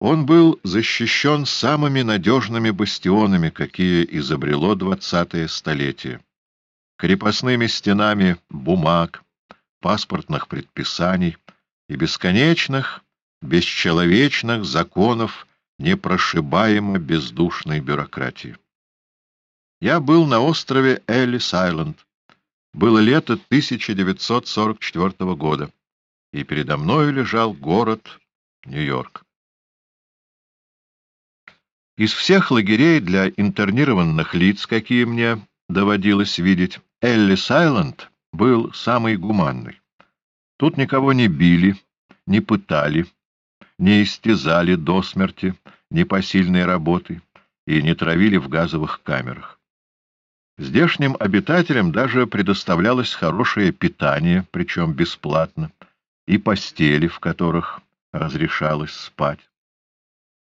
Он был защищен самыми надежными бастионами, какие изобрело двадцатое столетие. Крепостными стенами бумаг, паспортных предписаний и бесконечных, бесчеловечных законов непрошибаемо бездушной бюрократии. Я был на острове Эллис-Айленд. Было лето 1944 года, и передо мною лежал город Нью-Йорк. Из всех лагерей для интернированных лиц, какие мне доводилось видеть, Эллис-Айленд был самый гуманный. Тут никого не били, не пытали, не истязали до смерти, непосильной работы и не травили в газовых камерах. Здешним обитателям даже предоставлялось хорошее питание, причем бесплатно, и постели, в которых разрешалось спать.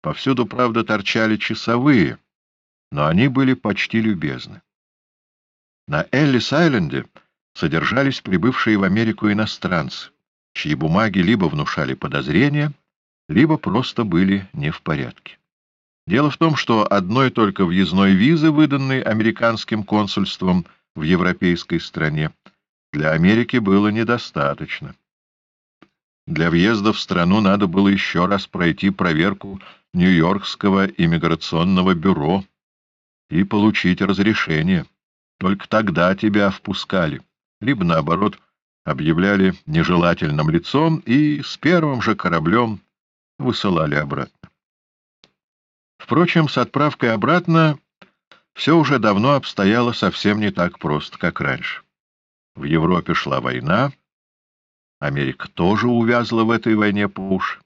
Повсюду, правда, торчали часовые, но они были почти любезны. На Эллис-Айленде содержались прибывшие в Америку иностранцы, чьи бумаги либо внушали подозрения, либо просто были не в порядке. Дело в том, что одной только въездной визы, выданной американским консульством в европейской стране, для Америки было недостаточно. Для въезда в страну надо было еще раз пройти проверку Нью-Йоркского иммиграционного бюро и получить разрешение. Только тогда тебя впускали, либо, наоборот, объявляли нежелательным лицом и с первым же кораблем высылали обратно. Впрочем, с отправкой обратно все уже давно обстояло совсем не так просто, как раньше. В Европе шла война, Америка тоже увязла в этой войне по уши.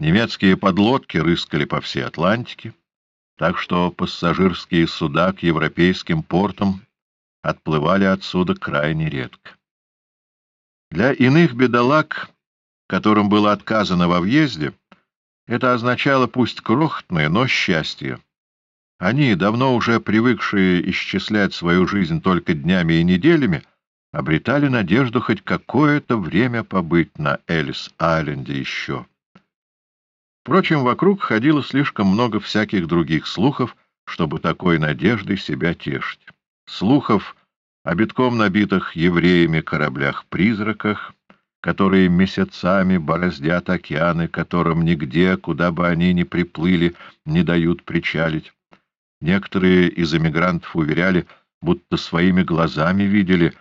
Немецкие подлодки рыскали по всей Атлантике, так что пассажирские суда к европейским портам отплывали отсюда крайне редко. Для иных бедолаг, которым было отказано во въезде, это означало пусть крохотное, но счастье. Они, давно уже привыкшие исчислять свою жизнь только днями и неделями, обретали надежду хоть какое-то время побыть на Элис-Айленде еще. Впрочем, вокруг ходило слишком много всяких других слухов, чтобы такой надеждой себя тешить. Слухов о битком набитых евреями кораблях-призраках, которые месяцами бороздят океаны, которым нигде, куда бы они ни приплыли, не дают причалить. Некоторые из эмигрантов уверяли, будто своими глазами видели,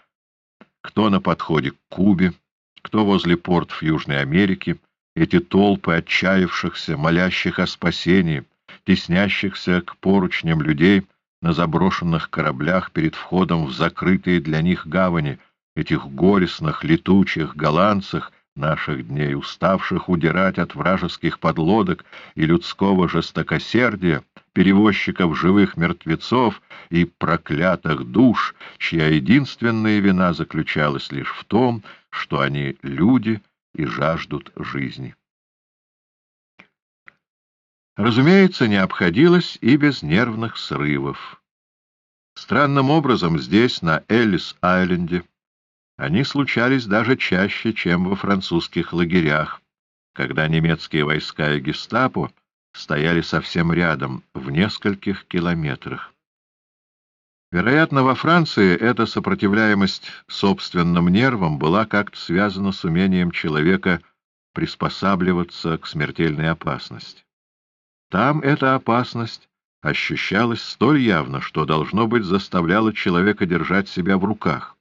кто на подходе к Кубе, кто возле портов Южной Америки, эти толпы отчаявшихся, молящих о спасении, теснящихся к поручням людей на заброшенных кораблях перед входом в закрытые для них гавани — этих горестных, летучих голландцах наших дней, уставших удирать от вражеских подлодок и людского жестокосердия, перевозчиков живых мертвецов и проклятых душ, чья единственная вина заключалась лишь в том, что они люди и жаждут жизни. Разумеется, не обходилось и без нервных срывов. Странным образом здесь, на Эллис-Айленде, они случались даже чаще, чем во французских лагерях, когда немецкие войска и гестапо стояли совсем рядом, в нескольких километрах. Вероятно, во Франции эта сопротивляемость собственным нервам была как-то связана с умением человека приспосабливаться к смертельной опасности. Там эта опасность ощущалась столь явно, что, должно быть, заставляла человека держать себя в руках.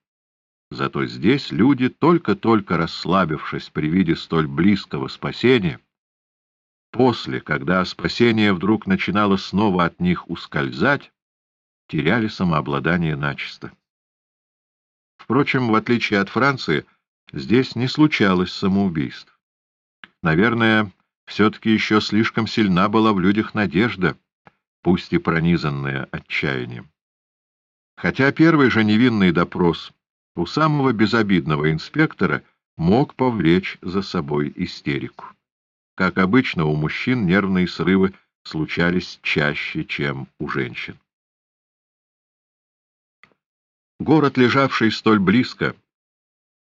Зато здесь люди, только-только расслабившись при виде столь близкого спасения, после, когда спасение вдруг начинало снова от них ускользать, теряли самообладание начисто. Впрочем, в отличие от Франции, здесь не случалось самоубийств. Наверное, все-таки еще слишком сильна была в людях надежда, пусть и пронизанная отчаянием. Хотя первый же невинный допрос у самого безобидного инспектора мог повлечь за собой истерику. Как обычно, у мужчин нервные срывы случались чаще, чем у женщин. Город, лежавший столь близко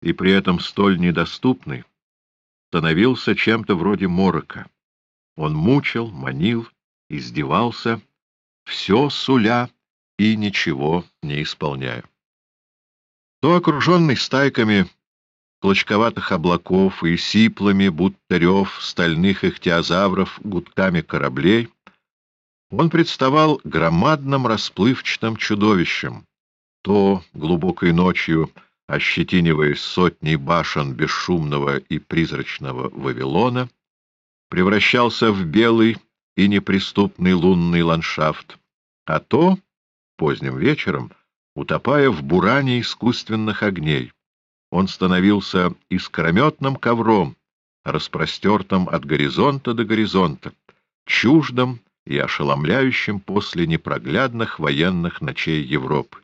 и при этом столь недоступный, становился чем-то вроде морока. Он мучил, манил, издевался, все суля и ничего не исполняя. То окруженный стайками клочковатых облаков и сиплыми, будто рев стальных ихтиозавров, гудками кораблей, он представал громадным расплывчатым чудовищем, то глубокой ночью, ощетиниваясь сотней башен бесшумного и призрачного Вавилона, превращался в белый и неприступный лунный ландшафт, а то, поздним вечером, утопая в буране искусственных огней, он становился искрометным ковром, распростертым от горизонта до горизонта, чуждым и ошеломляющим после непроглядных военных ночей Европы.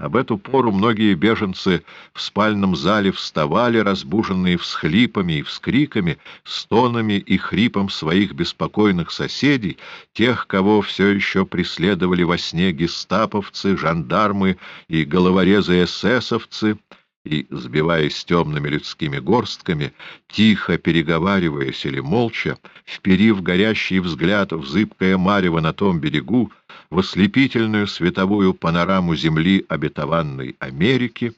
Об эту пору многие беженцы в спальном зале вставали, разбуженные всхлипами и вскриками, стонами и хрипом своих беспокойных соседей, тех, кого все еще преследовали во сне гестаповцы, жандармы и головорезы эсэсовцы, и, сбиваясь темными людскими горстками, тихо переговариваясь или молча, вперив горящий взгляд в зыбкое марево на том берегу, в ослепительную световую панораму земли обетованной Америки,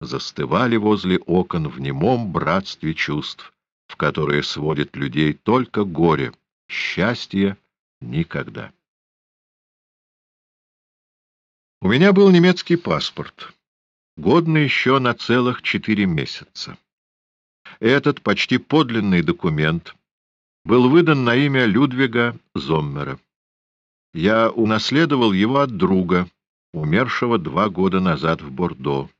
застывали возле окон в немом братстве чувств, в которое сводит людей только горе, счастье никогда. У меня был немецкий паспорт годно еще на целых четыре месяца. Этот почти подлинный документ был выдан на имя Людвига Зоммера. Я унаследовал его от друга, умершего два года назад в Бордо.